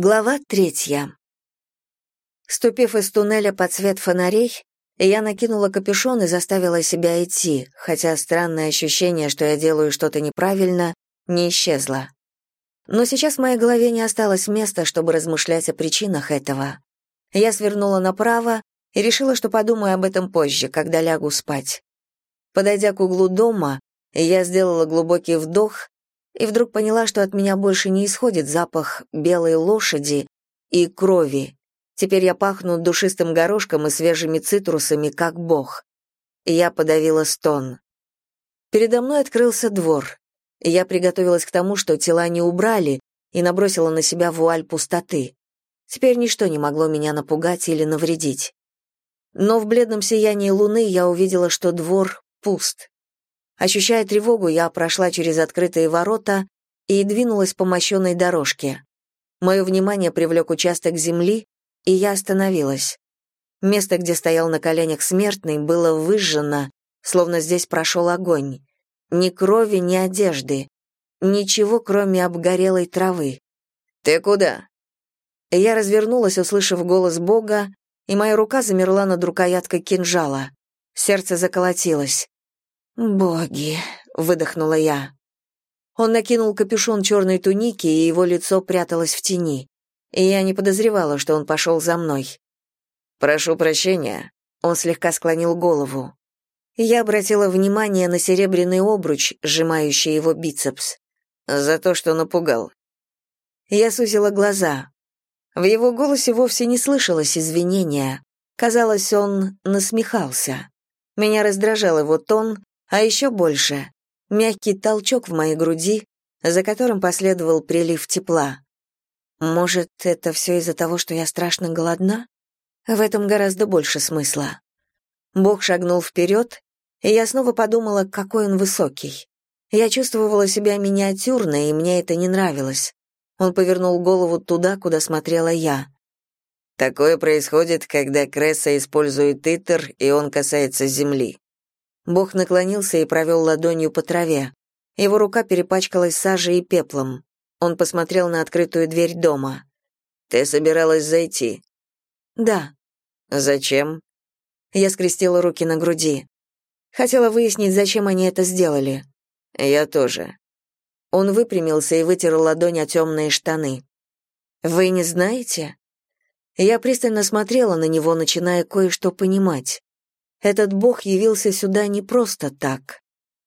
Глава третья. Ступив из туннеля под свет фонарей, я накинула капюшон и заставила себя идти, хотя странное ощущение, что я делаю что-то неправильно, не исчезло. Но сейчас в моей голове не осталось места, чтобы размышлять о причинах этого. Я свернула направо и решила, что подумаю об этом позже, когда лягу спать. Подойдя к углу дома, я сделала глубокий вдох и вдруг поняла, что от меня больше не исходит запах белой лошади и крови. Теперь я пахну душистым горошком и свежими цитрусами, как бог. Я подавила стон. Передо мной открылся двор. Я приготовилась к тому, что тела не убрали, и набросила на себя вуаль пустоты. Теперь ничто не могло меня напугать или навредить. Но в бледном сиянии луны я увидела, что двор пуст. Ощущая тревогу, я прошла через открытые ворота и двинулась по мощенной дорожке. Мое внимание привлек участок земли, и я остановилась. Место, где стоял на коленях смертный, было выжжено, словно здесь прошел огонь. Ни крови, ни одежды. Ничего, кроме обгорелой травы. «Ты куда?» Я развернулась, услышав голос Бога, и моя рука замерла над рукояткой кинжала. Сердце заколотилось. «Боги!» — выдохнула я. Он накинул капюшон черной туники, и его лицо пряталось в тени. И я не подозревала, что он пошел за мной. «Прошу прощения», — он слегка склонил голову. Я обратила внимание на серебряный обруч, сжимающий его бицепс. «За то, что напугал». Я сузила глаза. В его голосе вовсе не слышалось извинения. Казалось, он насмехался. Меня раздражал его тон, а еще больше — мягкий толчок в моей груди, за которым последовал прилив тепла. Может, это все из-за того, что я страшно голодна? В этом гораздо больше смысла. Бог шагнул вперед, и я снова подумала, какой он высокий. Я чувствовала себя миниатюрной, и мне это не нравилось. Он повернул голову туда, куда смотрела я. Такое происходит, когда Кресса использует Итер, и он касается земли. Бог наклонился и провел ладонью по траве. Его рука перепачкалась сажей и пеплом. Он посмотрел на открытую дверь дома. «Ты собиралась зайти?» «Да». «Зачем?» Я скрестила руки на груди. Хотела выяснить, зачем они это сделали. «Я тоже». Он выпрямился и вытер ладонь о темные штаны. «Вы не знаете?» Я пристально смотрела на него, начиная кое-что понимать. Этот бог явился сюда не просто так.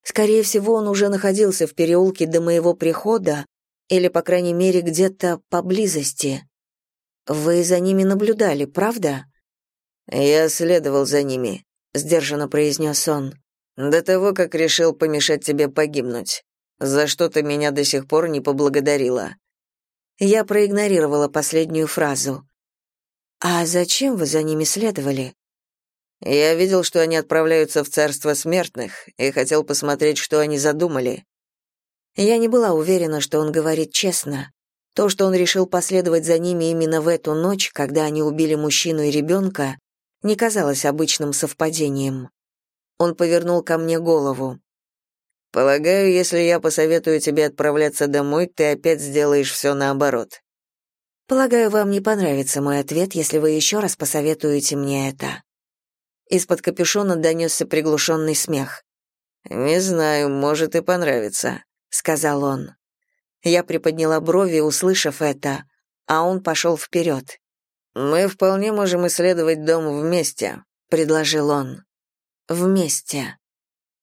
Скорее всего, он уже находился в переулке до моего прихода, или, по крайней мере, где-то поблизости. Вы за ними наблюдали, правда? Я следовал за ними, сдержанно произнес он. До того, как решил помешать тебе погибнуть. За что ты меня до сих пор не поблагодарила. Я проигнорировала последнюю фразу. А зачем вы за ними следовали? Я видел, что они отправляются в царство смертных, и хотел посмотреть, что они задумали. Я не была уверена, что он говорит честно. То, что он решил последовать за ними именно в эту ночь, когда они убили мужчину и ребенка, не казалось обычным совпадением. Он повернул ко мне голову. «Полагаю, если я посоветую тебе отправляться домой, ты опять сделаешь все наоборот». «Полагаю, вам не понравится мой ответ, если вы еще раз посоветуете мне это». Из-под капюшона донесся приглушенный смех. «Не знаю, может и понравится», — сказал он. Я приподняла брови, услышав это, а он пошел вперед. «Мы вполне можем исследовать дом вместе», — предложил он. «Вместе».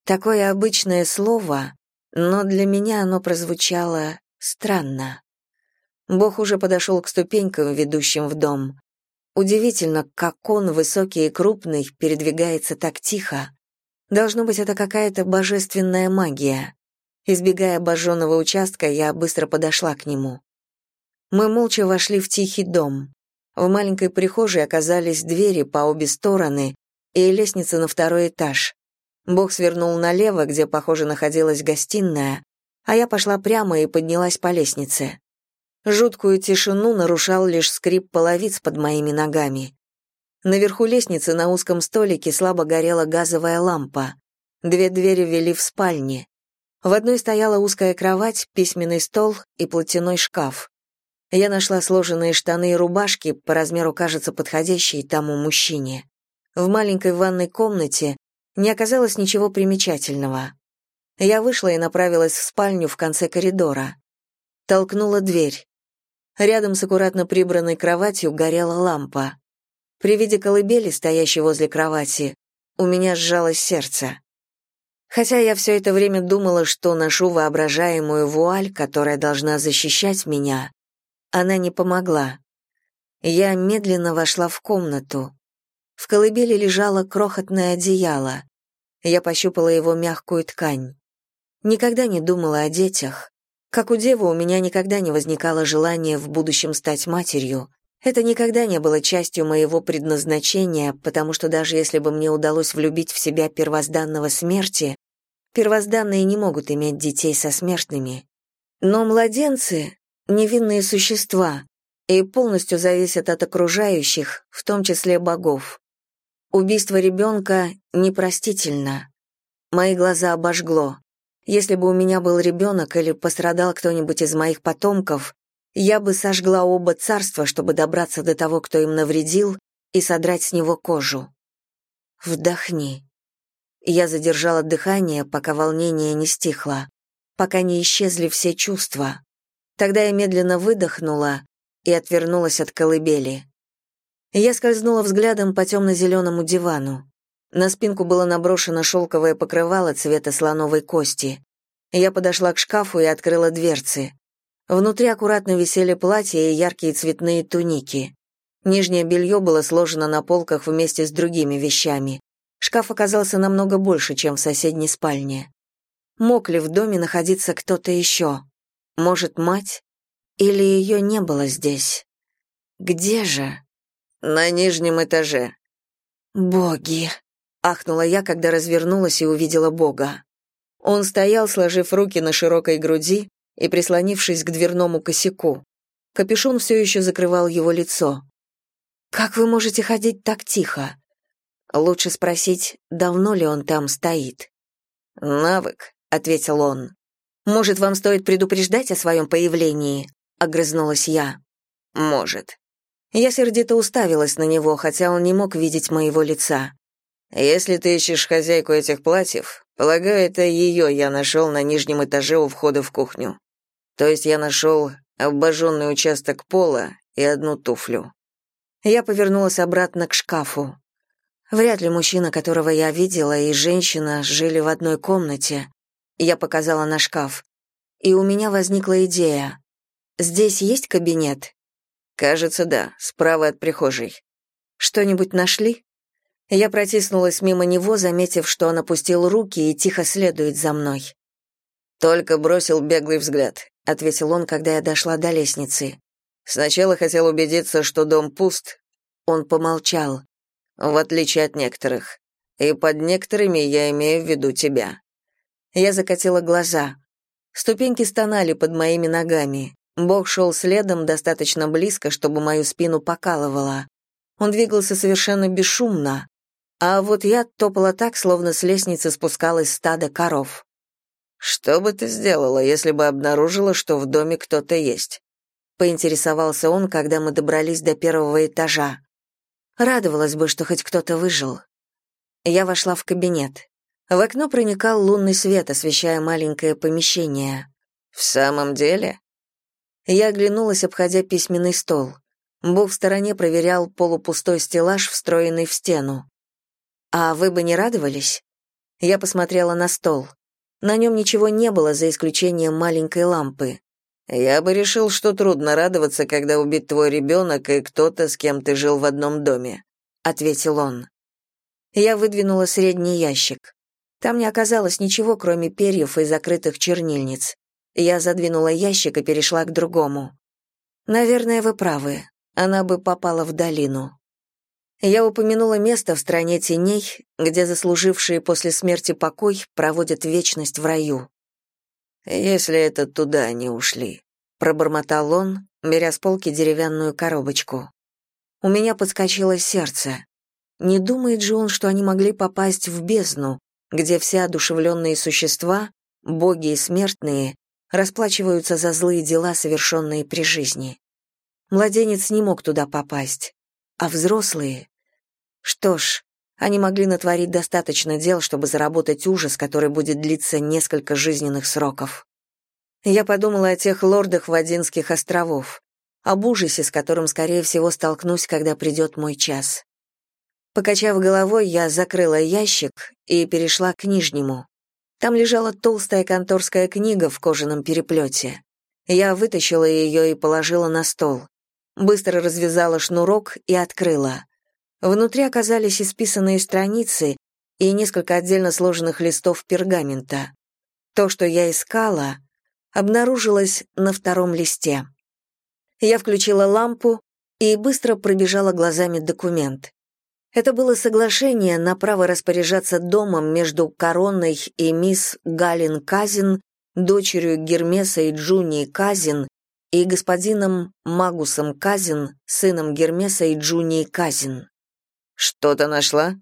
Такое обычное слово, но для меня оно прозвучало странно. Бог уже подошел к ступенькам, ведущим в дом. Удивительно, как он, высокий и крупный, передвигается так тихо. Должно быть, это какая-то божественная магия. Избегая обожженного участка, я быстро подошла к нему. Мы молча вошли в тихий дом. В маленькой прихожей оказались двери по обе стороны и лестница на второй этаж. Бог свернул налево, где, похоже, находилась гостиная, а я пошла прямо и поднялась по лестнице. Жуткую тишину нарушал лишь скрип половиц под моими ногами. Наверху лестницы на узком столике слабо горела газовая лампа. Две двери вели в спальне. В одной стояла узкая кровать, письменный стол и платяной шкаф. Я нашла сложенные штаны и рубашки, по размеру кажется подходящие тому мужчине. В маленькой ванной комнате не оказалось ничего примечательного. Я вышла и направилась в спальню в конце коридора. Толкнула дверь. Рядом с аккуратно прибранной кроватью горела лампа. При виде колыбели, стоящей возле кровати, у меня сжалось сердце. Хотя я все это время думала, что ношу воображаемую вуаль, которая должна защищать меня, она не помогла. Я медленно вошла в комнату. В колыбели лежало крохотное одеяло. Я пощупала его мягкую ткань. Никогда не думала о детях. Как у девы у меня никогда не возникало желания в будущем стать матерью, это никогда не было частью моего предназначения, потому что даже если бы мне удалось влюбить в себя первозданного смерти, первозданные не могут иметь детей со смертными. Но младенцы — невинные существа и полностью зависят от окружающих, в том числе богов. Убийство ребенка непростительно. Мои глаза обожгло. Если бы у меня был ребенок или пострадал кто-нибудь из моих потомков, я бы сожгла оба царства, чтобы добраться до того, кто им навредил, и содрать с него кожу. Вдохни. Я задержала дыхание, пока волнение не стихло, пока не исчезли все чувства. Тогда я медленно выдохнула и отвернулась от колыбели. Я скользнула взглядом по темно-зеленому дивану. На спинку было наброшено шелковое покрывало цвета слоновой кости. Я подошла к шкафу и открыла дверцы. Внутри аккуратно висели платья и яркие цветные туники. Нижнее белье было сложено на полках вместе с другими вещами. Шкаф оказался намного больше, чем в соседней спальне. Мог ли в доме находиться кто-то еще? Может, мать? Или ее не было здесь? Где же? На нижнем этаже. Боги! Ахнула я, когда развернулась и увидела Бога. Он стоял, сложив руки на широкой груди, и прислонившись к дверному косяку. Капюшон все еще закрывал его лицо. «Как вы можете ходить так тихо?» Лучше спросить, давно ли он там стоит. «Навык», — ответил он. «Может, вам стоит предупреждать о своем появлении?» — огрызнулась я. «Может». Я сердито уставилась на него, хотя он не мог видеть моего лица. «Если ты ищешь хозяйку этих платьев, полагаю, это ее я нашел на нижнем этаже у входа в кухню. То есть я нашел обожженный участок пола и одну туфлю. Я повернулась обратно к шкафу. Вряд ли мужчина, которого я видела, и женщина жили в одной комнате. Я показала на шкаф. И у меня возникла идея. Здесь есть кабинет? Кажется, да, справа от прихожей. Что-нибудь нашли? Я протиснулась мимо него, заметив, что он опустил руки и тихо следует за мной. Только бросил беглый взгляд ответил он, когда я дошла до лестницы. Сначала хотел убедиться, что дом пуст. Он помолчал. В отличие от некоторых. И под некоторыми я имею в виду тебя. Я закатила глаза. Ступеньки стонали под моими ногами. Бог шел следом достаточно близко, чтобы мою спину покалывало. Он двигался совершенно бесшумно, а вот я топала так, словно с лестницы спускалось стадо коров. Что бы ты сделала, если бы обнаружила, что в доме кто-то есть? Поинтересовался он, когда мы добрались до первого этажа. Радовалась бы, что хоть кто-то выжил. Я вошла в кабинет. В окно проникал лунный свет, освещая маленькое помещение. В самом деле? Я оглянулась, обходя письменный стол. Бог в стороне проверял полупустой стеллаж, встроенный в стену. А вы бы не радовались? Я посмотрела на стол. На нем ничего не было, за исключением маленькой лампы. «Я бы решил, что трудно радоваться, когда убит твой ребенок и кто-то, с кем ты жил в одном доме», — ответил он. Я выдвинула средний ящик. Там не оказалось ничего, кроме перьев и закрытых чернильниц. Я задвинула ящик и перешла к другому. «Наверное, вы правы. Она бы попала в долину». Я упомянула место в стране теней, где заслужившие после смерти покой проводят вечность в раю. «Если это туда они ушли», — пробормотал он, беря с полки деревянную коробочку. У меня подскочило сердце. Не думает же он, что они могли попасть в бездну, где все одушевленные существа, боги и смертные, расплачиваются за злые дела, совершенные при жизни. Младенец не мог туда попасть. А взрослые? Что ж, они могли натворить достаточно дел, чтобы заработать ужас, который будет длиться несколько жизненных сроков. Я подумала о тех лордах Вадинских островов, об ужасе, с которым, скорее всего, столкнусь, когда придет мой час. Покачав головой, я закрыла ящик и перешла к нижнему. Там лежала толстая конторская книга в кожаном переплете. Я вытащила ее и положила на стол. Быстро развязала шнурок и открыла. Внутри оказались исписанные страницы и несколько отдельно сложенных листов пергамента. То, что я искала, обнаружилось на втором листе. Я включила лампу и быстро пробежала глазами документ. Это было соглашение на право распоряжаться домом между Короной и мисс Галин Казин, дочерью Гермеса и Джунии Казин, и господином Магусом Казин, сыном Гермеса и Джунии Казин. «Что-то нашла?»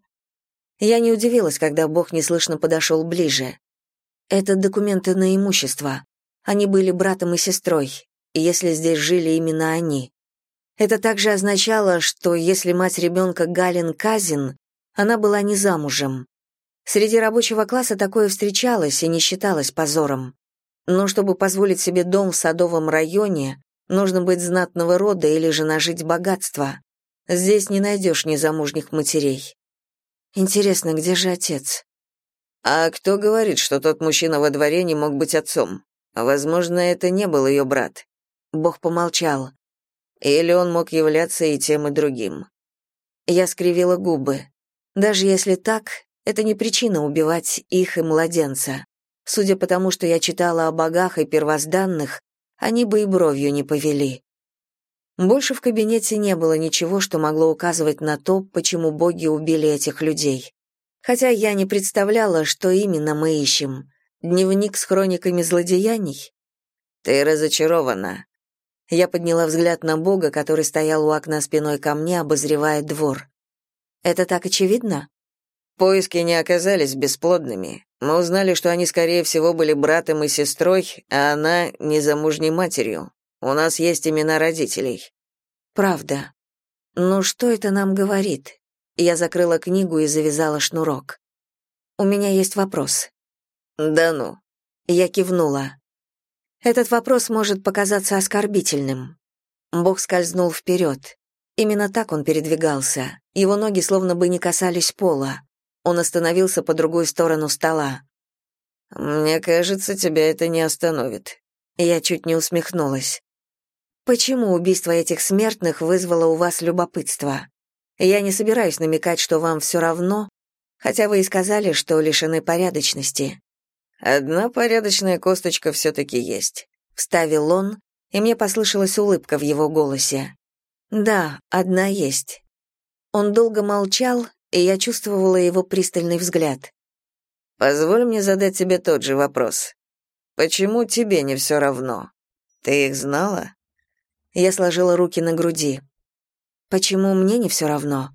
Я не удивилась, когда Бог неслышно подошел ближе. Это документы на имущество. Они были братом и сестрой, если здесь жили именно они. Это также означало, что если мать ребенка Галин Казин, она была не замужем. Среди рабочего класса такое встречалось и не считалось позором. Но чтобы позволить себе дом в садовом районе, нужно быть знатного рода или же нажить богатство. Здесь не найдешь незамужних матерей. Интересно, где же отец? А кто говорит, что тот мужчина во дворе не мог быть отцом? Возможно, это не был ее брат. Бог помолчал. Или он мог являться и тем, и другим. Я скривила губы. Даже если так, это не причина убивать их и младенца. Судя по тому, что я читала о богах и первозданных, они бы и бровью не повели. Больше в кабинете не было ничего, что могло указывать на то, почему боги убили этих людей. Хотя я не представляла, что именно мы ищем. Дневник с хрониками злодеяний? Ты разочарована. Я подняла взгляд на бога, который стоял у окна спиной ко мне, обозревая двор. Это так очевидно? Поиски не оказались бесплодными. Мы узнали, что они, скорее всего, были братом и сестрой, а она — незамужней матерью. У нас есть имена родителей. Правда. Но что это нам говорит? Я закрыла книгу и завязала шнурок. У меня есть вопрос. Да ну. Я кивнула. Этот вопрос может показаться оскорбительным. Бог скользнул вперед. Именно так он передвигался. Его ноги словно бы не касались пола. Он остановился по другую сторону стола. «Мне кажется, тебя это не остановит». Я чуть не усмехнулась. Почему убийство этих смертных вызвало у вас любопытство? Я не собираюсь намекать, что вам все равно, хотя вы и сказали, что лишены порядочности. Одна порядочная косточка все-таки есть, вставил он, и мне послышалась улыбка в его голосе. Да, одна есть. Он долго молчал, и я чувствовала его пристальный взгляд. Позволь мне задать тебе тот же вопрос. Почему тебе не все равно? Ты их знала? Я сложила руки на груди. Почему мне не все равно?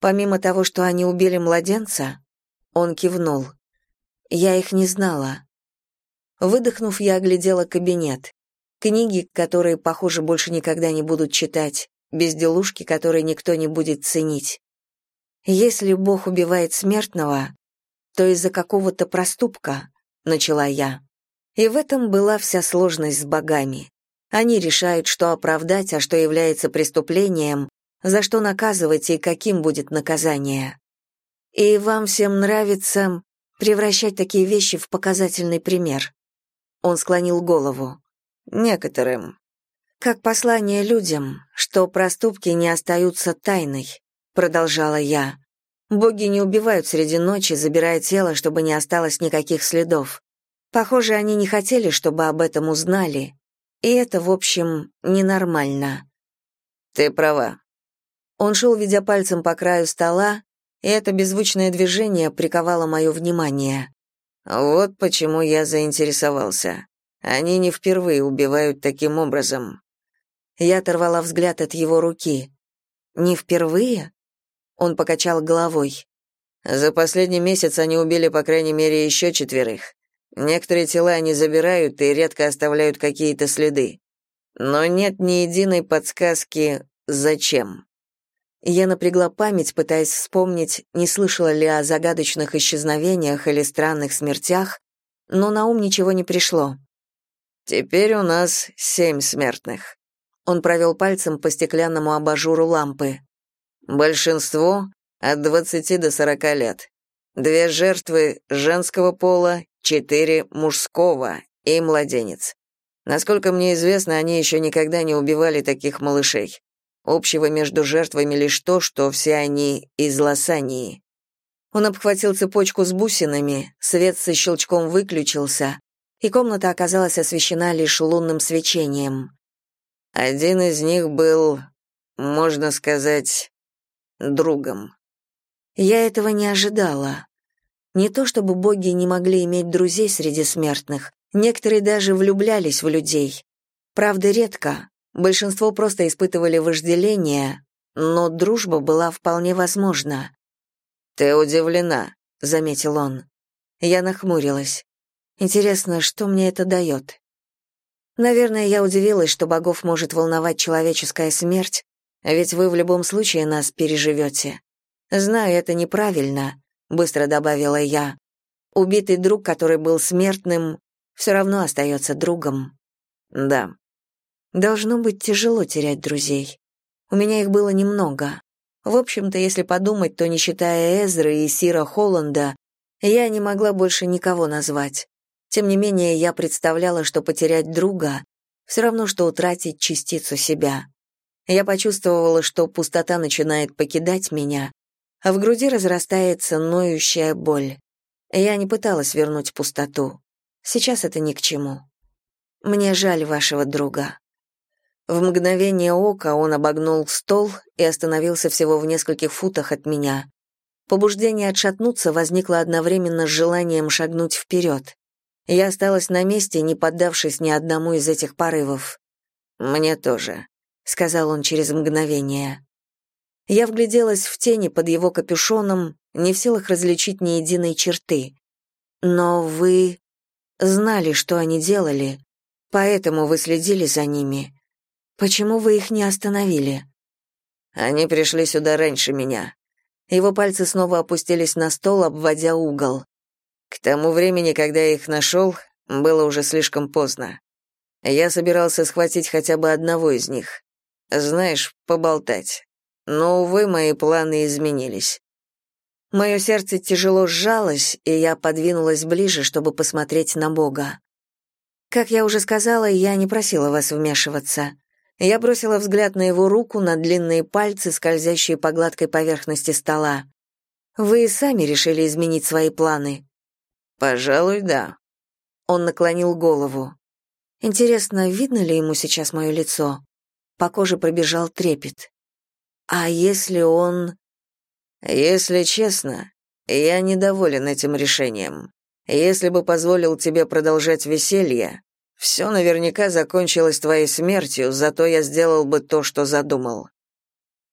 Помимо того, что они убили младенца, он кивнул. Я их не знала. Выдохнув, я оглядела кабинет. Книги, которые, похоже, больше никогда не будут читать, безделушки, которые никто не будет ценить. Если Бог убивает смертного, то из-за какого-то проступка, начала я. И в этом была вся сложность с богами. Они решают, что оправдать, а что является преступлением, за что наказывать и каким будет наказание. И вам всем нравится превращать такие вещи в показательный пример. Он склонил голову. Некоторым. Как послание людям, что проступки не остаются тайной, продолжала я. Боги не убивают среди ночи, забирая тело, чтобы не осталось никаких следов. Похоже, они не хотели, чтобы об этом узнали, и это, в общем, ненормально. Ты права. Он шел, ведя пальцем по краю стола, и это беззвучное движение приковало мое внимание. Вот почему я заинтересовался. Они не впервые убивают таким образом. Я оторвала взгляд от его руки. Не впервые? Он покачал головой. За последний месяц они убили по крайней мере еще четверых. Некоторые тела они забирают и редко оставляют какие-то следы. но нет ни единой подсказки «зачем?». Я напрягла память, пытаясь вспомнить, не слышала ли о загадочных исчезновениях или странных смертях, но на ум ничего не пришло. «Теперь у нас семь смертных». Он провел пальцем по стеклянному абажуру лампы. «Большинство от 20 до 40 лет. Две жертвы женского пола, четыре мужского и младенец. Насколько мне известно, они еще никогда не убивали таких малышей. Общего между жертвами лишь то, что все они из Лосании. Он обхватил цепочку с бусинами, свет со щелчком выключился, и комната оказалась освещена лишь лунным свечением. Один из них был, можно сказать, другом. Я этого не ожидала. Не то чтобы боги не могли иметь друзей среди смертных, некоторые даже влюблялись в людей. Правда, редко, Большинство просто испытывали вожделение, но дружба была вполне возможна. «Ты удивлена», — заметил он. Я нахмурилась. Интересно, что мне это дает? Наверное, я удивилась, что богов может волновать человеческая смерть, ведь вы в любом случае нас переживете. Знаю, это неправильно, быстро добавила я. Убитый друг, который был смертным, все равно остается другом. Да, Должно быть тяжело терять друзей. У меня их было немного. В общем-то, если подумать, то не считая Эзры и Сира Холланда, я не могла больше никого назвать. Тем не менее, я представляла, что потерять друга все равно, что утратить частицу себя. Я почувствовала, что пустота начинает покидать меня, а в груди разрастается ноющая боль. Я не пыталась вернуть пустоту. Сейчас это ни к чему. Мне жаль вашего друга. В мгновение ока он обогнул стол и остановился всего в нескольких футах от меня. Побуждение отшатнуться возникло одновременно с желанием шагнуть вперед. Я осталась на месте, не поддавшись ни одному из этих порывов. «Мне тоже», — сказал он через мгновение. Я вгляделась в тени под его капюшоном, не в силах различить ни единой черты. «Но вы знали, что они делали, поэтому вы следили за ними. Почему вы их не остановили? Они пришли сюда раньше меня. Его пальцы снова опустились на стол, обводя угол. К тому времени, когда я их нашел, было уже слишком поздно. Я собирался схватить хотя бы одного из них. Знаешь, поболтать. Но, увы, мои планы изменились. Мое сердце тяжело сжалось, и я подвинулась ближе, чтобы посмотреть на Бога. Как я уже сказала, я не просила вас вмешиваться. Я бросила взгляд на его руку, на длинные пальцы, скользящие по гладкой поверхности стола. «Вы сами решили изменить свои планы?» «Пожалуй, да». Он наклонил голову. Интересно, видно ли ему сейчас мое лицо? По коже пробежал трепет. А если он... Если честно, я недоволен этим решением. Если бы позволил тебе продолжать веселье, все наверняка закончилось твоей смертью, зато я сделал бы то, что задумал.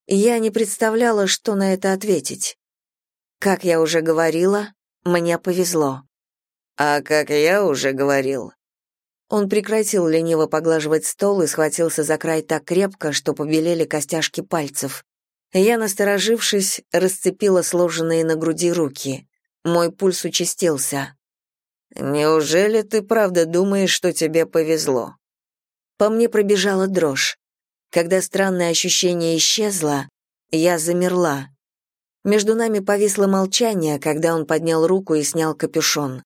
Я не представляла, что на это ответить. Как я уже говорила, мне повезло. А как я уже говорил. Он прекратил лениво поглаживать стол и схватился за край так крепко, что побелели костяшки пальцев. Я, насторожившись, расцепила сложенные на груди руки. Мой пульс участился. Неужели ты правда думаешь, что тебе повезло? По мне пробежала дрожь. Когда странное ощущение исчезло, я замерла. Между нами повисло молчание, когда он поднял руку и снял капюшон.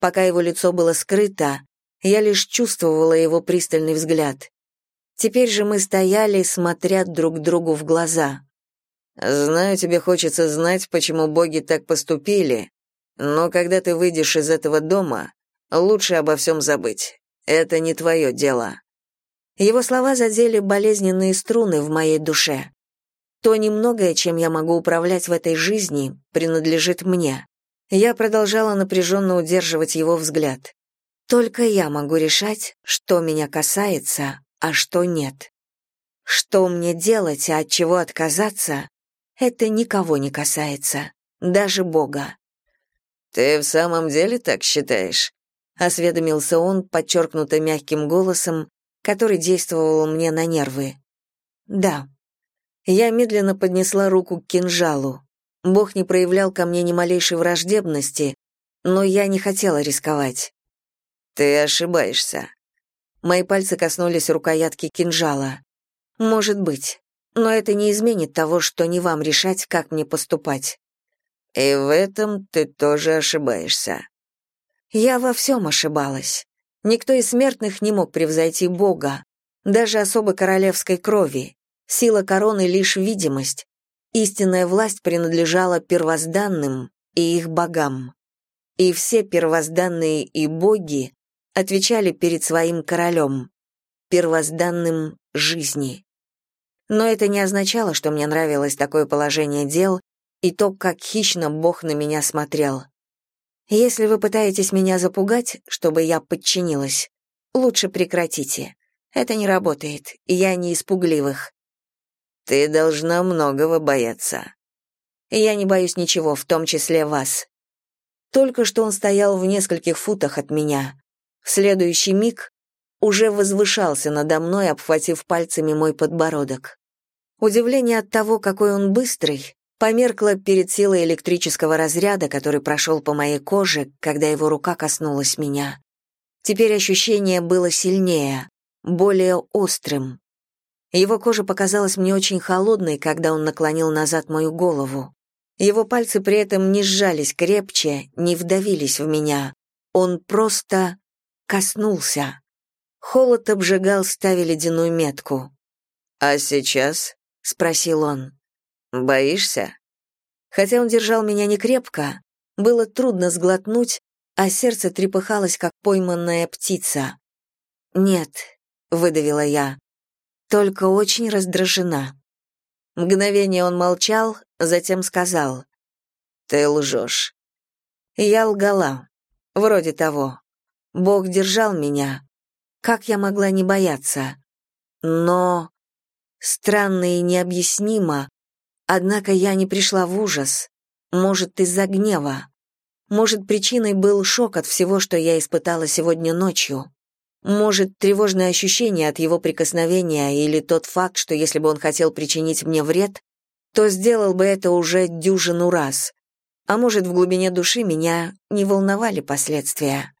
Пока его лицо было скрыто, я лишь чувствовала его пристальный взгляд. Теперь же мы стояли, смотря друг другу в глаза. «Знаю, тебе хочется знать, почему боги так поступили, но когда ты выйдешь из этого дома, лучше обо всем забыть. Это не твое дело». Его слова задели болезненные струны в моей душе. То немногое, чем я могу управлять в этой жизни, принадлежит мне. Я продолжала напряженно удерживать его взгляд. Только я могу решать, что меня касается, а что нет. Что мне делать, а от чего отказаться, это никого не касается, даже Бога. «Ты в самом деле так считаешь?» — осведомился он, подчеркнуто мягким голосом, который действовал мне на нервы. Да. Я медленно поднесла руку к кинжалу. Бог не проявлял ко мне ни малейшей враждебности, но я не хотела рисковать. «Ты ошибаешься». Мои пальцы коснулись рукоятки кинжала. «Может быть, но это не изменит того, что не вам решать, как мне поступать». «И в этом ты тоже ошибаешься». Я во всем ошибалась. Никто из смертных не мог превзойти Бога, даже особо королевской крови. Сила короны — лишь видимость. Истинная власть принадлежала первозданным и их богам. И все первозданные и боги отвечали перед своим королем, первозданным жизни. Но это не означало, что мне нравилось такое положение дел и то, как хищно Бог на меня смотрел. Если вы пытаетесь меня запугать, чтобы я подчинилась, лучше прекратите. Это не работает, и я не испугливых. Ты должна многого бояться. Я не боюсь ничего, в том числе вас. Только что он стоял в нескольких футах от меня. В следующий миг уже возвышался надо мной, обхватив пальцами мой подбородок. Удивление от того, какой он быстрый, померкло перед силой электрического разряда, который прошел по моей коже, когда его рука коснулась меня. Теперь ощущение было сильнее, более острым. Его кожа показалась мне очень холодной, когда он наклонил назад мою голову. Его пальцы при этом не сжались крепче, не вдавились в меня. Он просто коснулся. Холод обжигал, ставя ледяную метку. «А сейчас?» — спросил он. «Боишься?» Хотя он держал меня не крепко, было трудно сглотнуть, а сердце трепыхалось, как пойманная птица. «Нет», — выдавила я, — «только очень раздражена». Мгновение он молчал, затем сказал. «Ты лжешь». Я лгала. Вроде того. Бог держал меня. Как я могла не бояться? Но... Странно и необъяснимо, однако я не пришла в ужас. Может, из-за гнева. Может, причиной был шок от всего, что я испытала сегодня ночью. Может, тревожное ощущение от его прикосновения или тот факт, что если бы он хотел причинить мне вред, то сделал бы это уже дюжину раз. А может, в глубине души меня не волновали последствия.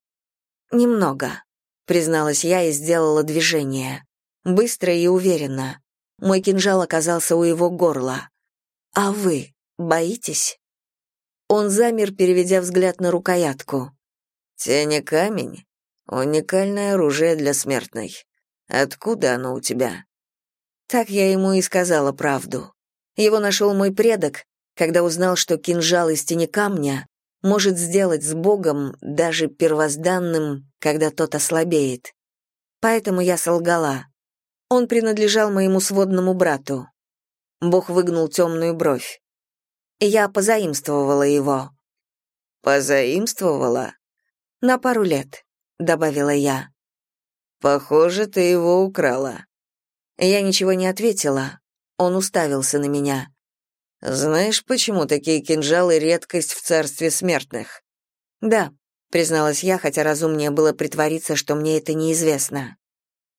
Немного, призналась я и сделала движение. Быстро и уверенно. Мой кинжал оказался у его горла. А вы боитесь? Он замер, переведя взгляд на рукоятку. Тени камень уникальное оружие для смертной. Откуда оно у тебя? Так я ему и сказала правду. Его нашел мой предок, когда узнал, что кинжал из тени камня может сделать с Богом даже первозданным, когда тот ослабеет. Поэтому я солгала. Он принадлежал моему сводному брату. Бог выгнул темную бровь. Я позаимствовала его. Позаимствовала? На пару лет, добавила я. Похоже, ты его украла. Я ничего не ответила. Он уставился на меня. Знаешь, почему такие кинжалы редкость в царстве смертных? Да, призналась я, хотя разумнее было притвориться, что мне это неизвестно.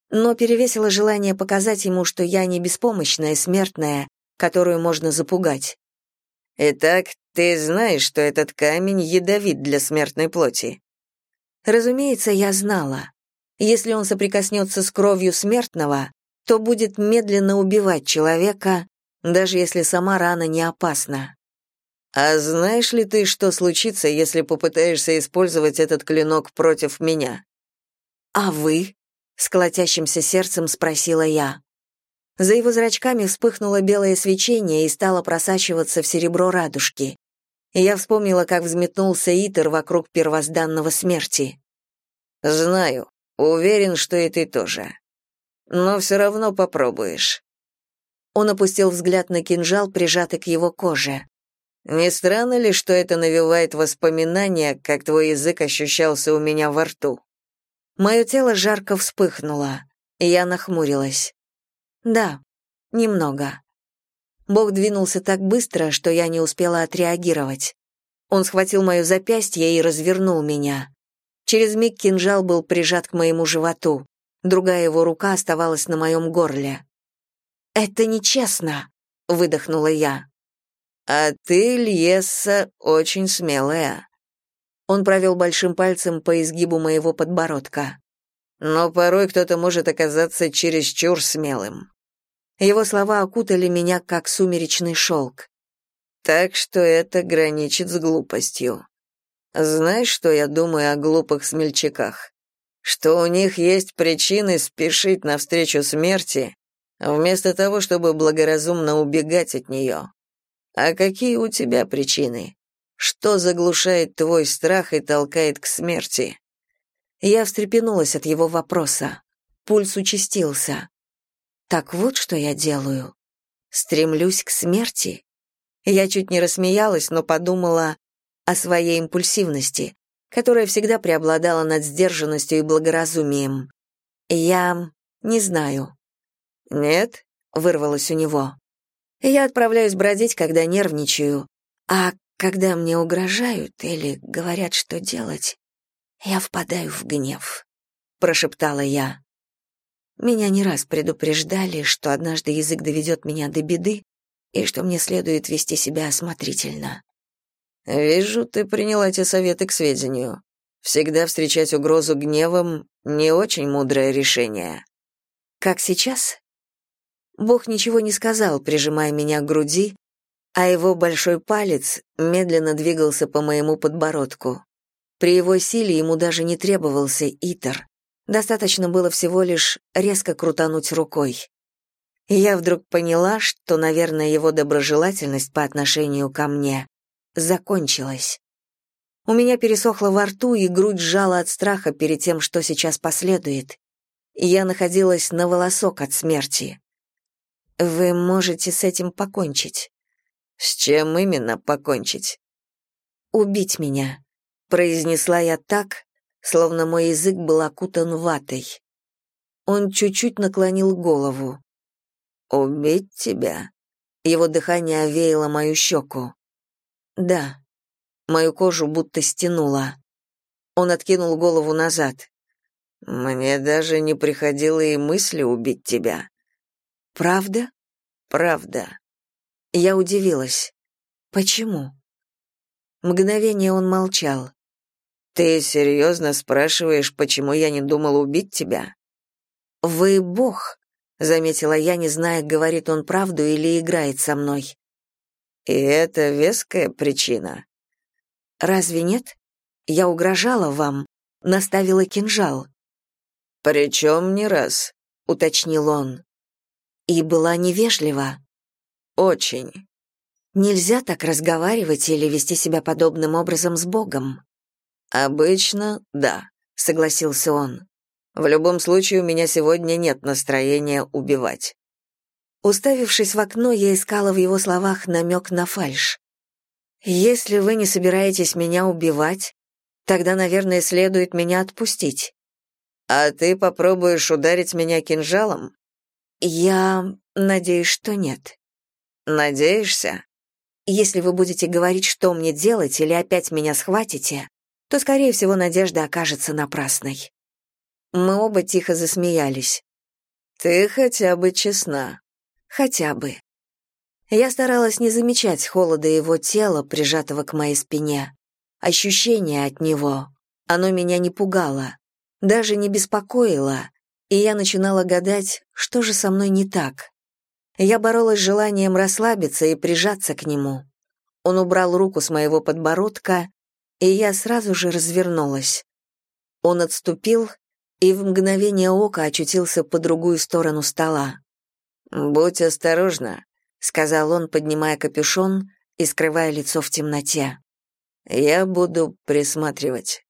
Но перевесило желание показать ему, что я не беспомощная смертная, которую можно запугать. Итак, ты знаешь, что этот камень ядовит для смертной плоти. Разумеется, я знала. Если он соприкоснется с кровью смертного, то будет медленно убивать человека, даже если сама рана не опасна. А знаешь ли ты, что случится, если попытаешься использовать этот клинок против меня? А вы? с колотящимся сердцем спросила я. За его зрачками вспыхнуло белое свечение и стало просачиваться в серебро радужки. я вспомнила, как взметнулся Итер вокруг первозданного смерти. Знаю, уверен, что и ты тоже. Но все равно попробуешь. Он опустил взгляд на кинжал, прижатый к его коже. «Не странно ли, что это навевает воспоминания, как твой язык ощущался у меня во рту?» Мое тело жарко вспыхнуло, и я нахмурилась. «Да, немного». Бог двинулся так быстро, что я не успела отреагировать. Он схватил мое запястье и развернул меня. Через миг кинжал был прижат к моему животу. Другая его рука оставалась на моем горле. «Это нечестно», — выдохнула я. «А ты, Льесса, очень смелая». Он провел большим пальцем по изгибу моего подбородка. «Но порой кто-то может оказаться чересчур смелым». Его слова окутали меня, как сумеречный шелк. «Так что это граничит с глупостью. Знаешь, что я думаю о глупых смельчаках? Что у них есть причины спешить навстречу смерти, вместо того, чтобы благоразумно убегать от нее. А какие у тебя причины? Что заглушает твой страх и толкает к смерти? Я встрепенулась от его вопроса. Пульс участился. Так вот, что я делаю. Стремлюсь к смерти. Я чуть не рассмеялась, но подумала, о своей импульсивности, которая всегда преобладала над сдержанностью и благоразумием. Я не знаю. Нет, вырвалось у него. Я отправляюсь бродить, когда нервничаю, а когда мне угрожают или говорят, что делать, я впадаю в гнев, прошептала я. Меня не раз предупреждали, что однажды язык доведет меня до беды и что мне следует вести себя осмотрительно. «Вижу, ты приняла эти советы к сведению. Всегда встречать угрозу гневом — не очень мудрое решение». «Как сейчас?» Бог ничего не сказал, прижимая меня к груди, а его большой палец медленно двигался по моему подбородку. При его силе ему даже не требовался итер. Достаточно было всего лишь резко крутануть рукой. Я вдруг поняла, что, наверное, его доброжелательность по отношению ко мне закончилась. У меня пересохло во рту, и грудь сжала от страха перед тем, что сейчас последует. Я находилась на волосок от смерти. Вы можете с этим покончить. С чем именно покончить? Убить меня, произнесла я так, словно мой язык был окутан ватой. Он чуть-чуть наклонил голову. Убить тебя? Его дыхание овеяло мою щеку. Да. Мою кожу будто стянуло. Он откинул голову назад. Мне даже не приходило и мысли убить тебя. Правда? Правда. Я удивилась. Почему? Мгновение он молчал. Ты серьезно спрашиваешь, почему я не думал убить тебя? Вы бог, заметила я, не зная, говорит он правду или играет со мной. И это веская причина. Разве нет? Я угрожала вам, наставила кинжал. Причем не раз, уточнил он. И была невежлива. Очень. Нельзя так разговаривать или вести себя подобным образом с Богом. Обычно, да, согласился он. В любом случае у меня сегодня нет настроения убивать. Уставившись в окно, я искала в его словах намек на фальшь. «Если вы не собираетесь меня убивать, тогда, наверное, следует меня отпустить». «А ты попробуешь ударить меня кинжалом?» «Я надеюсь, что нет». «Надеешься?» «Если вы будете говорить, что мне делать, или опять меня схватите, то, скорее всего, надежда окажется напрасной». Мы оба тихо засмеялись. «Ты хотя бы честна», Хотя бы. Я старалась не замечать холода его тела, прижатого к моей спине. Ощущение от него. Оно меня не пугало, даже не беспокоило, и я начинала гадать, что же со мной не так. Я боролась с желанием расслабиться и прижаться к нему. Он убрал руку с моего подбородка, и я сразу же развернулась. Он отступил и в мгновение ока очутился по другую сторону стола. «Будь осторожна», — сказал он, поднимая капюшон и скрывая лицо в темноте. «Я буду присматривать».